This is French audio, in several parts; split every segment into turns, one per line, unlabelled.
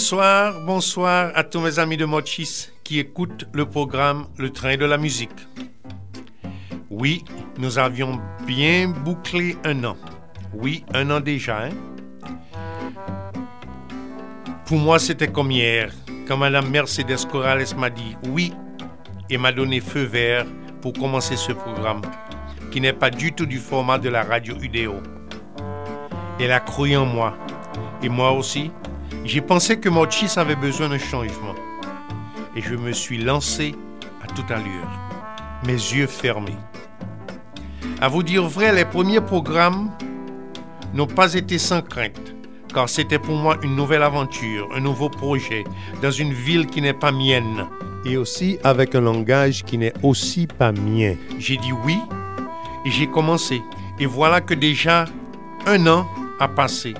Bonsoir, bonsoir à tous mes amis de Mochis qui écoutent le programme Le Train de la musique. Oui, nous avions bien bouclé un an. Oui, un an déjà. Hein? Pour moi, c'était comme hier, quand Madame Mercedes Corrales m'a dit oui et m'a donné feu vert pour commencer ce programme, qui n'est pas du tout du format de la radio UDO. Elle a cru en moi, et moi aussi, j'ai pensé que Mochis avait besoin d'un changement. Et je me suis lancé à toute allure, mes yeux fermés. À vous dire vrai, les premiers programmes n'ont pas été sans crainte, car c'était pour moi une nouvelle aventure, un nouveau projet, dans une ville qui n'est pas mienne.
Et aussi avec un langage qui n'est aussi pas mien.
J'ai dit oui, et j'ai commencé. Et voilà que déjà un an a passé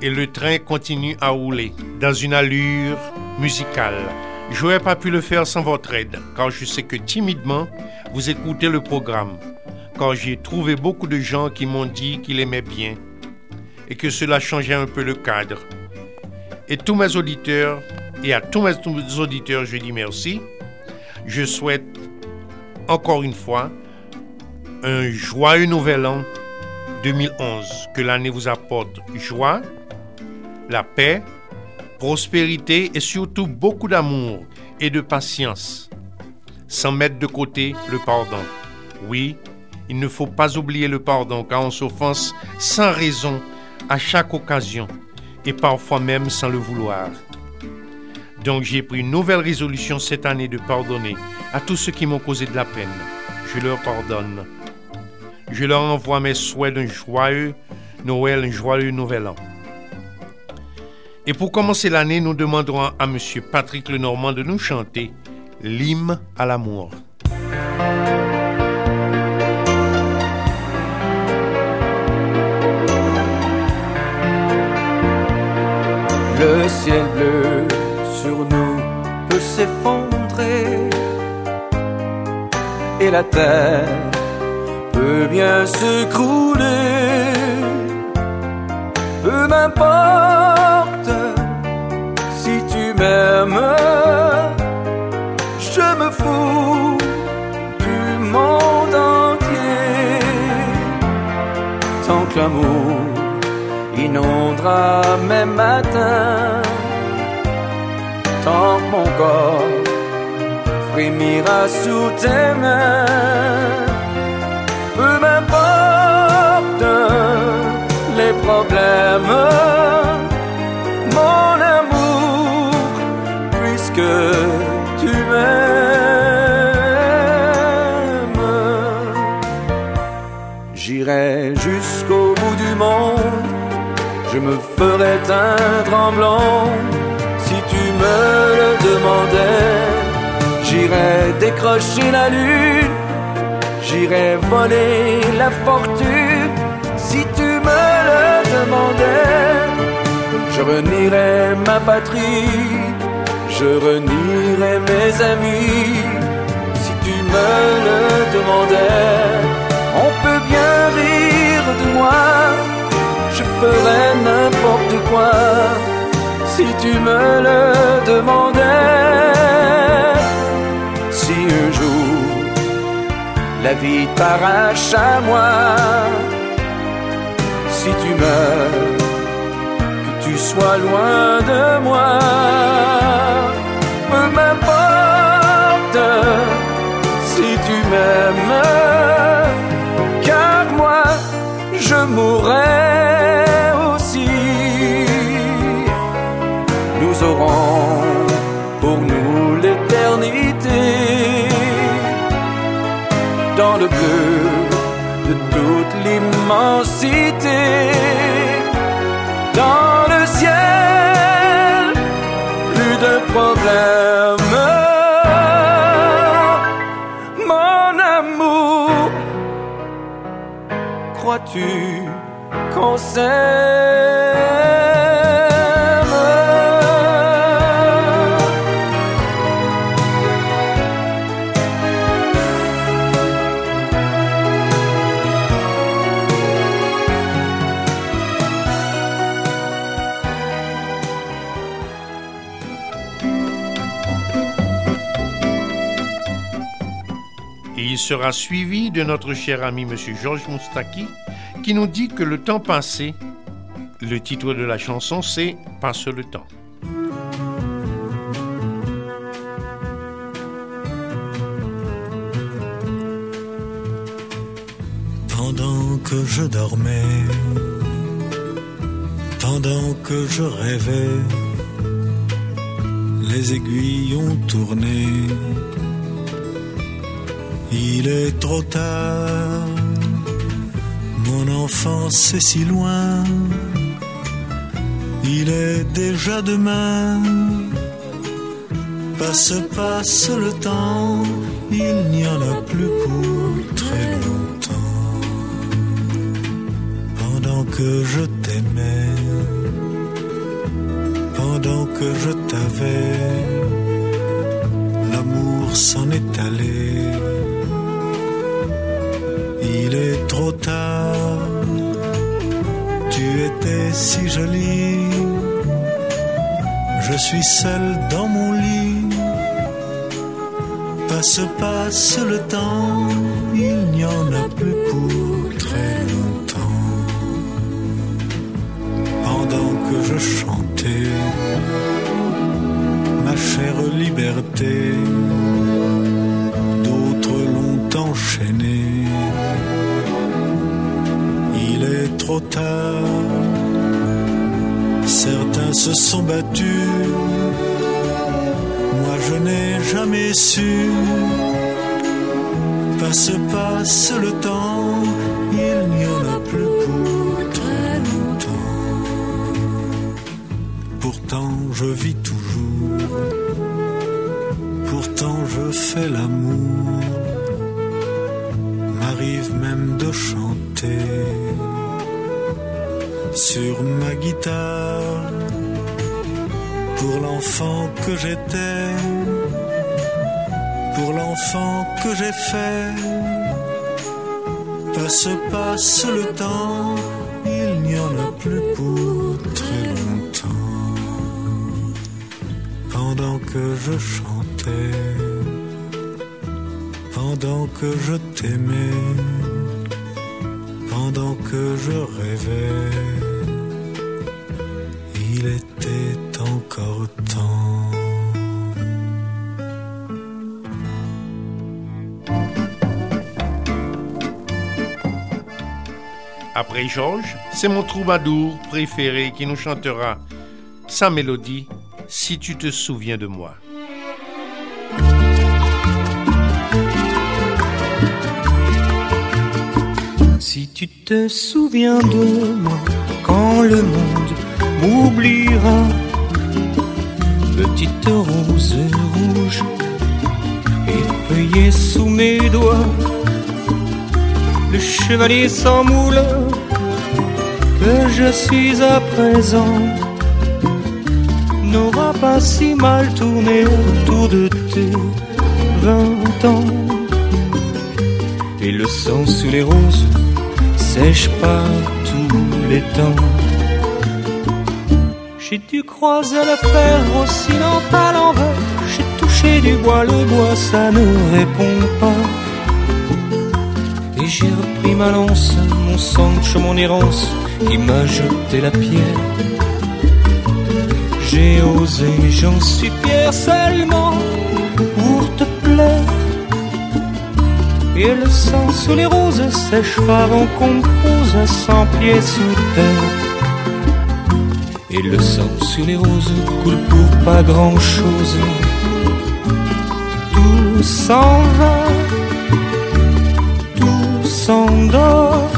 et le train continue à rouler dans une allure musicale. Je n'aurais pas pu le faire sans votre aide, car je sais que timidement, vous écoutez le programme, car j'ai trouvé beaucoup de gens qui m'ont dit qu'ils aimaient bien et que cela changeait un peu le cadre. Et tous mes auditeurs, et à tous mes auditeurs, je dis merci. Je souhaite encore une fois un joyeux nouvel an 2011. Que l'année vous apporte joie, la paix, prospérité et surtout beaucoup d'amour et de patience, sans mettre de côté le pardon. Oui, il ne faut pas oublier le pardon car on s'offense sans raison à chaque occasion et parfois même sans le vouloir. Donc j'ai pris une nouvelle résolution cette année de pardonner à tous ceux qui m'ont causé de la peine. Je leur pardonne. Je leur envoie mes souhaits d'un joyeux Noël, un joyeux Nouvel An. Et pour commencer l'année, nous demanderons à M. Patrick Lenormand de nous chanter l'hymne à l'amour.
Le ciel bleu sur nous peut s'effondrer et la terre peut bien s'écrouler. Peu m'importe même, je me fous du monde entier. Tant que l'amour inondera mes matins, tant que mon corps frémira sous tes mains, peu m'importe les problèmes Jusqu'au bout du monde, je me ferai un tremblant si tu me le demandais. J'irai décrocher la lune, j'irai voler la fortune si tu me le demandais. Je renierai ma patrie je renierai mes amis si tu me le demandais. Rire de moi, je ferais n'importe quoi si tu me le demandais. Si un jour la vie t'arrache à moi, si tu meurs, que tu sois loin de moi mourrai aussi. Nous aurons pour nous l'éternité dans le bleu de toute l'immensité. Dans le ciel, plus de problèmes. Crois-tu qu'on
sera suivi de notre cher ami M. Georges Moustaki qui nous dit que le temps passé, le titre de la chanson c'est Passe le temps.
Pendant que je dormais, pendant que je rêvais, les aiguilles ont tourné il est trop tard, mon enfance est si loin, il est déjà demain. Passe, passe le temps, il n'y en a plus pour très longtemps. Pendant que je t'aimais, pendant que je t'avais, l'amour s'en est allé il est trop tard. Tu étais si jolie. Je suis seul dans mon lit. Passe, passe le temps. Il n'y en a plus pour très longtemps. Pendant que je chantais ma chère liberté, d'autres l'ont enchaîné trop tard. Certains se sont battus, moi je n'ai jamais su. Passe, passe le temps, il n'y en a plus pour très longtemps. Pourtant je vis toujours, pourtant je fais l'amour, m'arrive même de chanter sur ma guitare pour l'enfant que j'étais, pour l'enfant que j'ai fait. Passe, passe le temps, il n'y en a plus pour très longtemps. Pendant que je chantais, pendant que je t'aimais, pendant que je rêvais il était encore temps.
Après Georges, c'est mon troubadour préféré qui nous chantera sa mélodie Si tu te souviens de moi.
Si tu te souviens de moi quand le monde m'oubliera. Petite rose rouge, effeuillée sous mes doigts, le chevalier sans moule que je suis à présent n'aura pas si mal tourné autour de tes vingt ans. Et le sang sous les roses sèche pas tous les temps. J'ai dû croiser le fer aussi à l'envers. J'ai touché du bois, le bois ça ne répond pas. Et j'ai repris ma lance, mon sang, mon errance, qui m'a jeté la pierre. J'ai osé, j'en suis fier seulement pour te plaire. Et le sang sous les roses sèchera avant qu'on pose à cent pieds sous terre. Et le sang sur les roses coule pour pas grand chose. Tout s'en va, tout s'endort.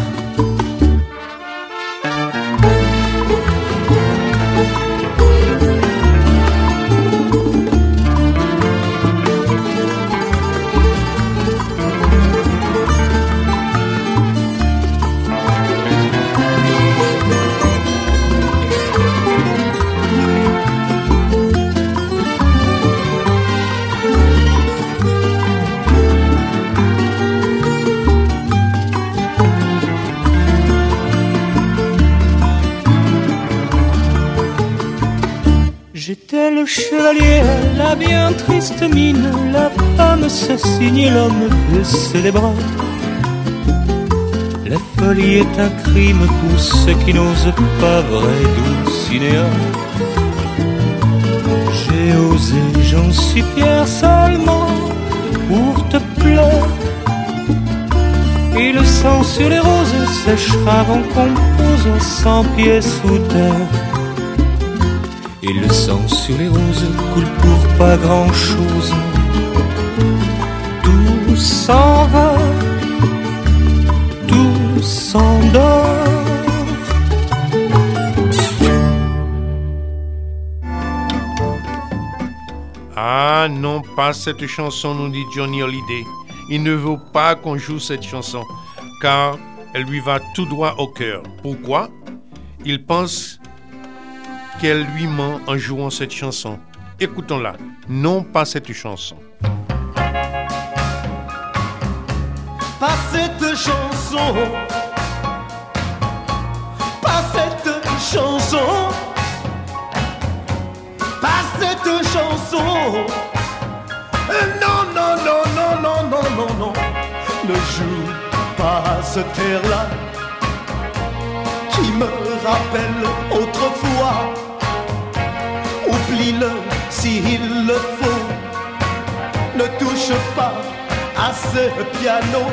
Chevalier la bien triste mine, la femme se l'homme les bras. La folie est un crime pour ceux qui n'osent pas vrai Dulcinea. J'ai osé, j'en suis fier seulement pour te plaire. Et le sang sur les roses séchera qu'on pose cent pieds sous terre. Et le sang sur les roses coule pour pas grand chose. Tout s'en va, tout s'endort.
Ah non, pas cette chanson, nous dit Johnny Hallyday. Il ne veut pas qu'on joue cette chanson, car elle lui va tout droit au cœur. Pourquoi? Il pense qu'elle lui ment en jouant cette chanson. Écoutons-la. Non, pas cette chanson.
Pas cette chanson. Pas cette chanson. Pas cette chanson. Non, non, non, non, non, non, non, non. Ne joue pas ce terre-là qui me rappelle autrefois. Oublie-le s'il le faut. Ne touche pas à ce piano.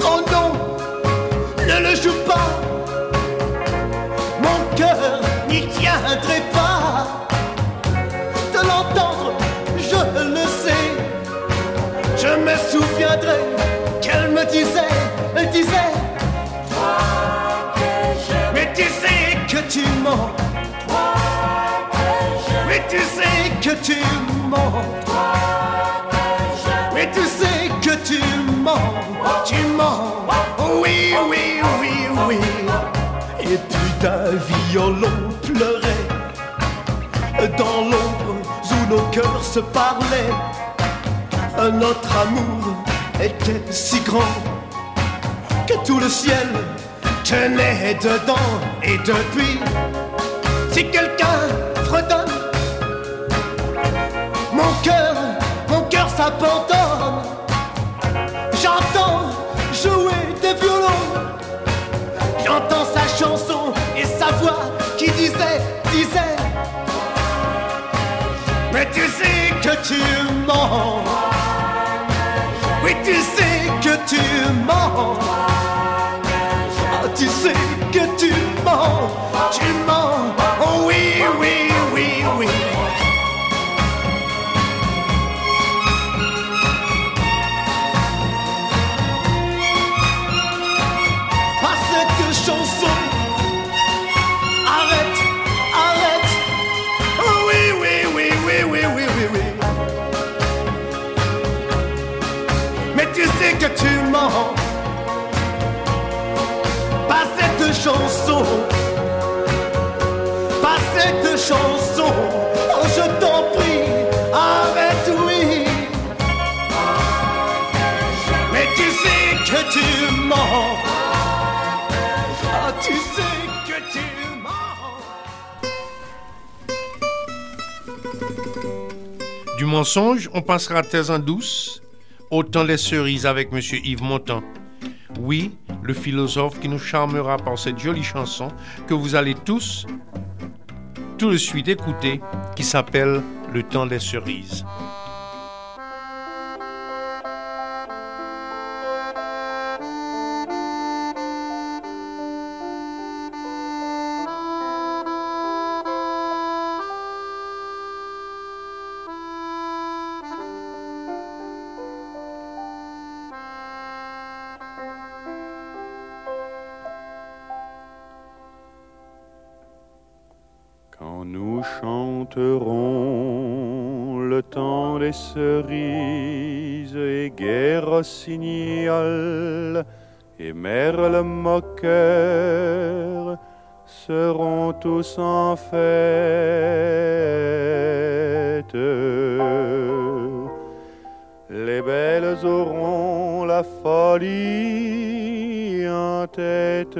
Oh non, ne le joue pas. Mon cœur n'y tiendrait pas. De l'entendre, je le sais. Je me souviendrai qu'elle me disait, elle disait. Mais tu sais que tu mens. Tu mens. Oui, oui, oui, oui. Et puis d'un violon pleurait dans l'ombre où nos cœurs se parlaient. Notre amour était si grand que tout le ciel tenait dedans. Et depuis, si quelqu'un fredonne, J'entends jouer des violons, j'entends sa chanson et sa voix qui disait, disait. Mais tu sais que tu mens. Oui, tu sais que tu mens. Ah, tu sais que tu mens. Tu mens. Chanson. Pas cette chanson. Oh, je t'en prie, arrête, oui. Mais tu sais que tu mens. Ah, tu sais que tu mens.
Du mensonge, on passera thèse en douce, autant les cerises avec Monsieur Yves Montand. Oui, le philosophe qui nous charmera par cette jolie chanson que vous allez tous tout de suite écouter, qui s'appelle Le temps des cerises.
Chanterons le temps des cerises et guerre rossignol et merle moqueur seront tous en fête. Les belles auront la folie en tête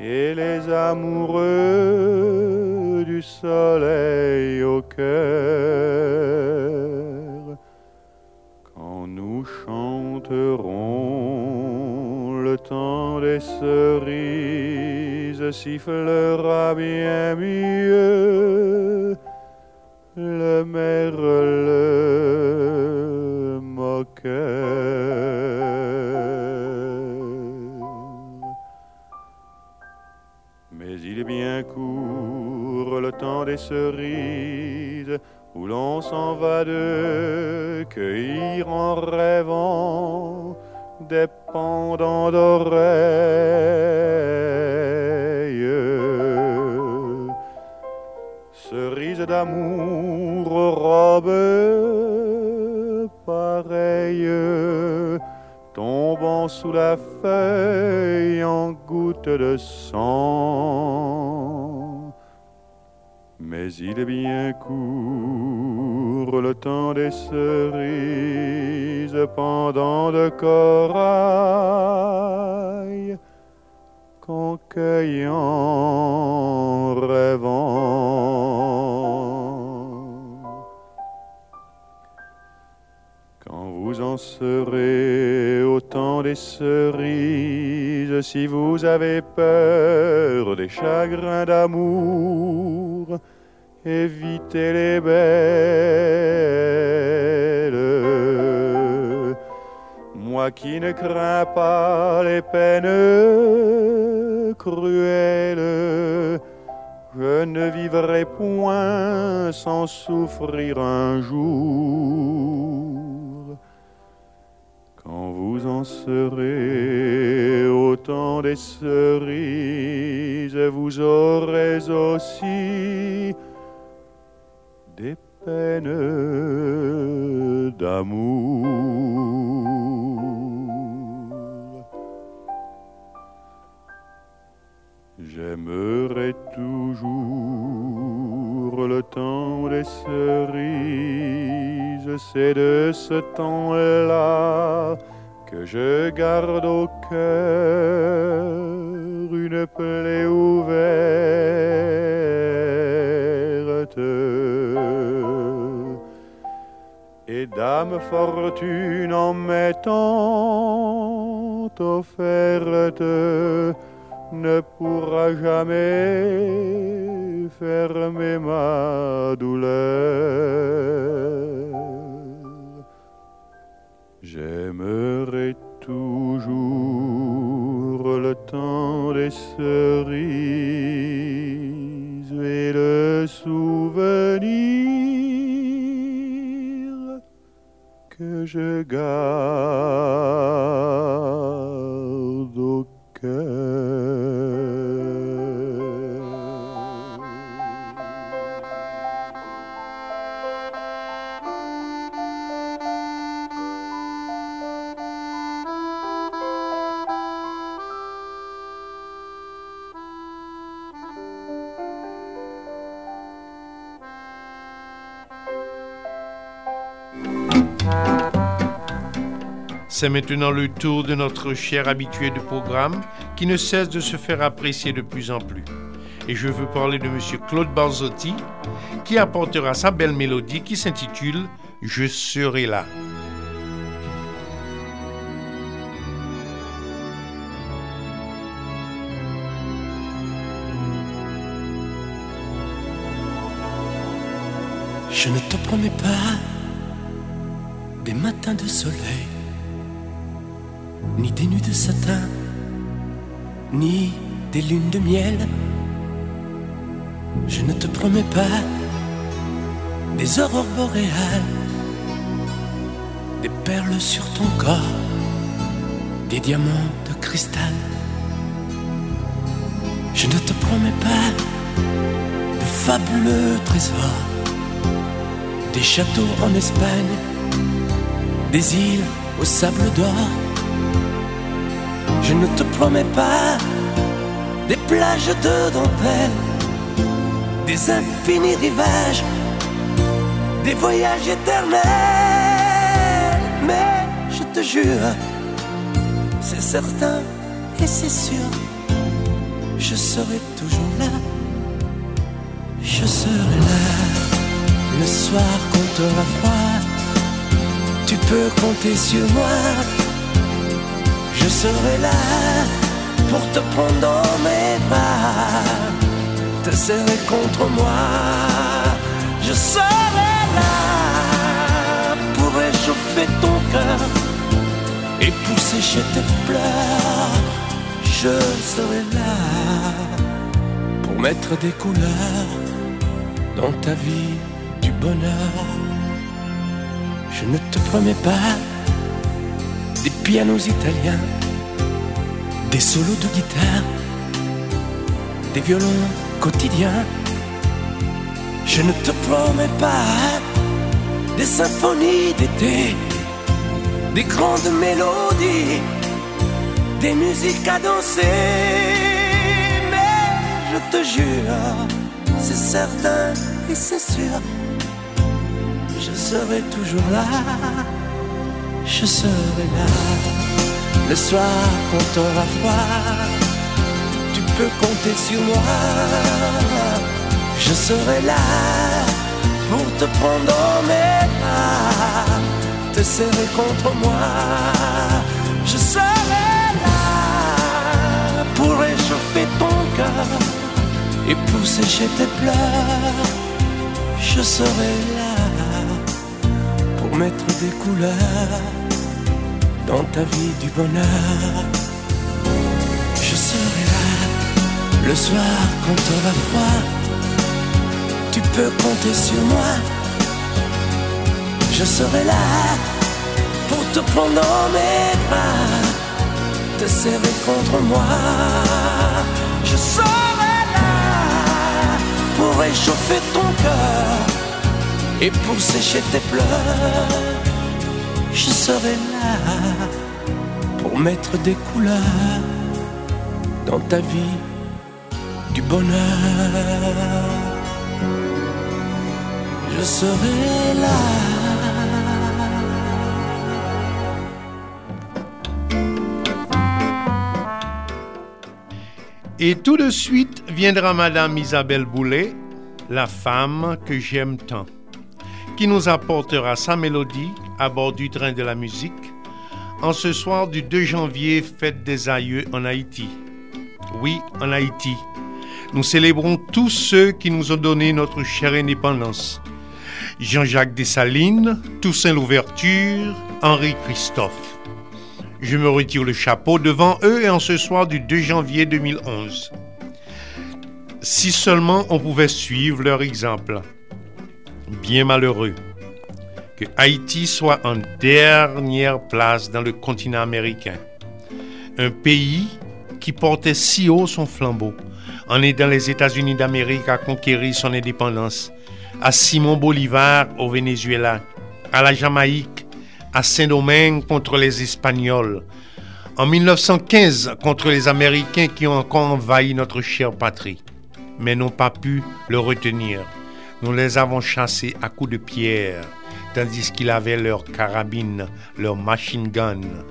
et les amoureux du soleil au cœur. Quand nous chanterons, le temps des cerises sifflera bien mieux le merle moqueur. Mais il est bien court le temps des cerises où l'on s'en va de cueillir en rêvant des pendants d'oreilles. Cerises d'amour, robes pareilles, tombant sous la feuille en gouttes de sang. Mais il est bien court le temps des cerises pendant de corail qu'en cueillant rêvant. Quand vous en serez au temps des cerises, si vous avez peur des chagrins d'amour, évitez les belles. Moi qui ne crains pas les peines cruelles, je ne vivrai point sans souffrir un jour. Quand vous en serez au temps des cerises, vous aurez aussi des peines d'amour. J'aimerai toujours le temps des cerises, c'est de ce temps-là que je garde au cœur une plaie ouverte. Et dame fortune en m'étant offerte ne pourra jamais fermer ma douleur. J'aimerai toujours le temps des cerises et le souvenir que je garde au
C'est maintenant le tour de notre cher habitué du programme qui ne cesse de se faire apprécier de plus en plus. Et je veux parler de M. Claude Barzotti qui apportera sa belle mélodie qui s'intitule Je serai là.
Je ne te promets pas des matins de soleil, ni des nuits de satin, ni des lunes de miel. Je ne te promets pas des aurores boréales, des perles sur ton corps, des diamants de cristal. Je ne te promets pas de fabuleux trésors, des châteaux en Espagne, des îles au sable d'or. Je ne te promets pas des plages de dentelle, des infinis rivages, des voyages éternels. Mais je te jure, c'est certain et c'est sûr, je serai toujours là. Je serai là le soir quand t'auras froid. Tu peux compter sur moi. Je serai là pour te prendre dans mes bras, te serrer contre moi. Je serai là pour réchauffer ton cœur et pour sécher tes pleurs. Je serai là pour mettre des couleurs dans ta vie du bonheur. Je ne te promets pas des pianos italiens, des solos de guitare, des violons quotidiens. Je ne te promets pas des symphonies d'été, des grandes mélodies, des musiques à danser. Mais je te jure, c'est certain et c'est sûr, je serai toujours là je serai là. Le soir quand t'auras froid, tu peux compter sur moi. Je serai là pour te prendre dans mes bras, te serrer contre moi. Je serai là pour réchauffer ton cœur et pour sécher tes pleurs. Je serai là pour mettre des couleurs dans ta vie du bonheur. Je serai là le soir quand t'auras froid. Tu peux compter sur moi. Je serai là pour te prendre dans mes bras, te serrer contre moi. Je serai là pour réchauffer ton cœur et pour sécher tes pleurs. Je serai là pour mettre des couleurs dans ta vie du bonheur. Je serai là.
Et tout de suite viendra Madame Isabelle Boulet, la femme que j'aime tant, qui nous apportera sa mélodie à bord du train de la musique en ce soir du 2 janvier, fête des aïeux en Haïti. Oui, en Haïti. Nous célébrons tous ceux qui nous ont donné notre chère indépendance. Jean-Jacques Dessalines, Toussaint Louverture, Henri Christophe. Je me retire le chapeau devant eux et en ce soir du 2 janvier 2011. Si seulement on pouvait suivre leur exemple. Bien malheureux que Haïti soit en dernière place dans le continent américain. Un pays qui portait si haut son flambeau en aidant les États-Unis d'Amérique à conquérir son indépendance, à Simon Bolivar au Venezuela, à la Jamaïque, à Saint-Domingue contre les Espagnols, en 1915 contre les Américains qui ont encore envahi notre chère patrie, mais n'ont pas pu le retenir. Nous les avons chassés à coups de pierre, tandis qu'ils avaient leurs carabines, leurs machine guns.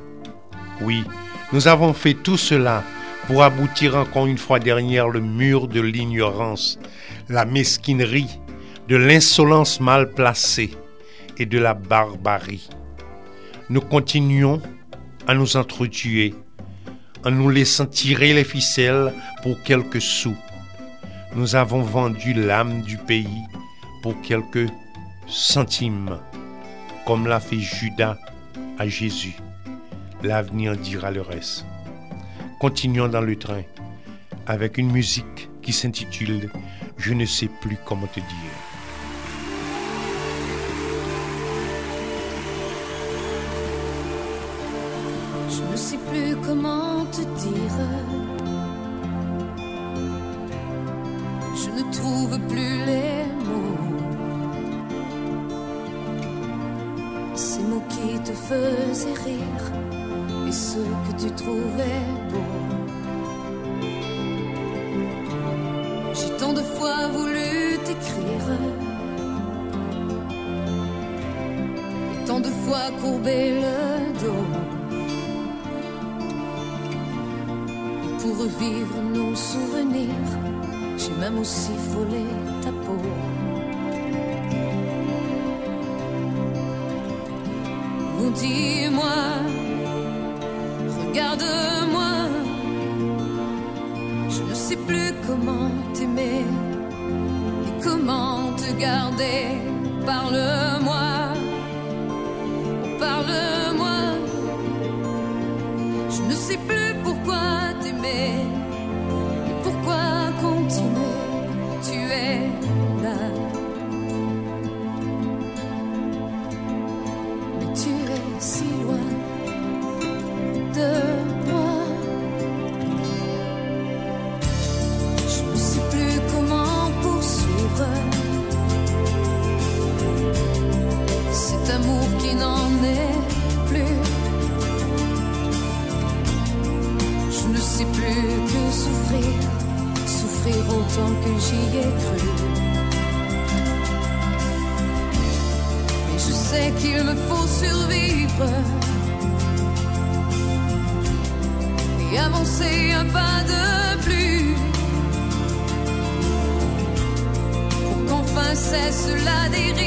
Oui, nous avons fait tout cela pour aboutir encore une fois derrière le mur de l'ignorance, la mesquinerie, de l'insolence mal placée et de la barbarie. Nous continuons à nous entretuer, en nous laissant tirer les ficelles pour quelques sous. Nous avons vendu l'âme du pays pour quelques centimes, comme l'a fait Judas à Jésus. L'avenir dira le reste. Continuons dans le train avec une musique qui s'intitule Je ne sais plus comment te dire.
Je ne sais plus comment te dire. Je ne trouve plus les mots. Qui te faisaient rire et ceux que tu trouvais beaux. J'ai tant de fois voulu t'écrire. Et tant de fois courbé le dos. pour revivre nos souvenirs. J'ai même aussi frôlé dis-moi, regarde-moi. Je ne sais plus comment t'aimer et comment te garder. Parle-moi, parle-moi. Je ne sais plus pourquoi t'aimer et pourquoi continuer. Avancer un pas de plus. Pour qu'enfin cesse la dérive